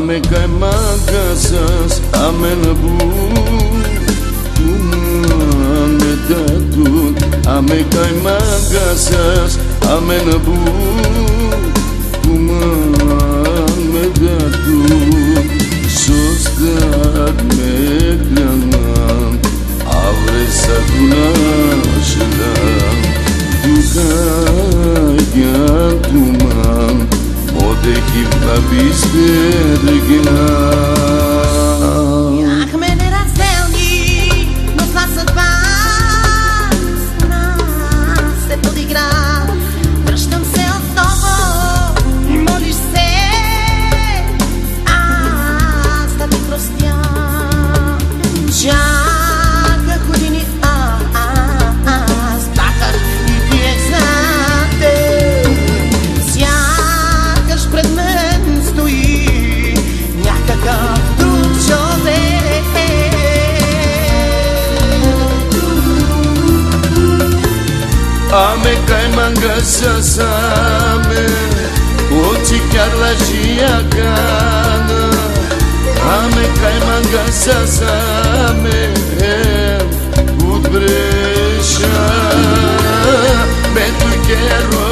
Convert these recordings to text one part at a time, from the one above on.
Αμέκαϊ μάγκασα, αμένυπο. Κομάν με τάτο. Αμέκαϊ μάγκασα, αμένυπο. Κομάν με τάτο. Σωστά με τραμάν. Αβρεσά του λαζιλά. Κομάν με τάτο. Σωστά με τραμάν. Αβρεσά του λαζιλά. Κομάν με τάτο. Σωστά με τραμάν. Αβρεσά του λαζιλά. Δε κύπρο, πίστευε, ρε κυλά. Αμέ καην μαγνιά ότι Ωτι καλά γι'α κανένα. Αμέ καην μαγνιά σα, Ωbre, πε του καιρό.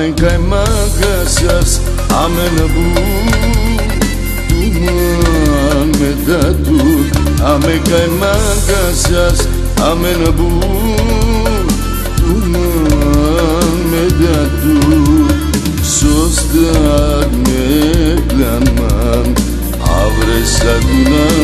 Amen kaj magasas Amen abu. Tuman me datut Amen kaj magasas Amen abu. Tuman me datut Sostak me glaman Avre saduna şlan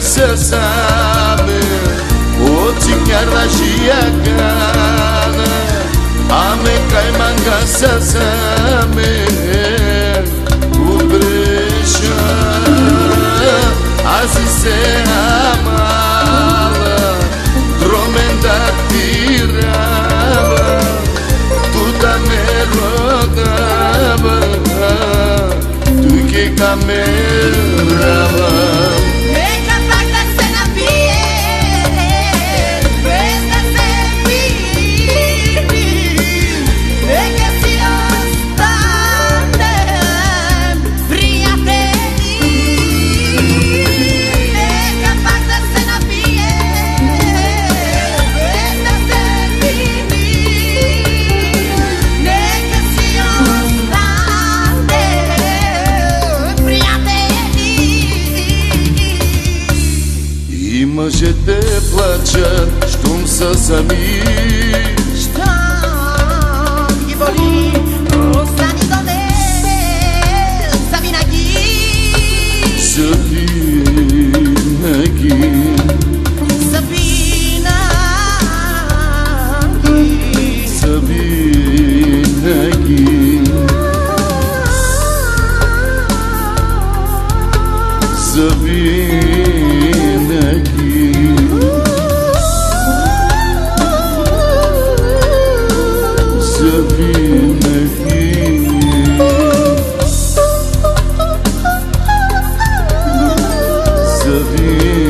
magasas ame Oči karla žiakana Ame kaj magasas ame Ubreša Asi se amala Tromenda tirava Tuda me rodava Tu que camerava qëtë Shkumë së se mirë vida.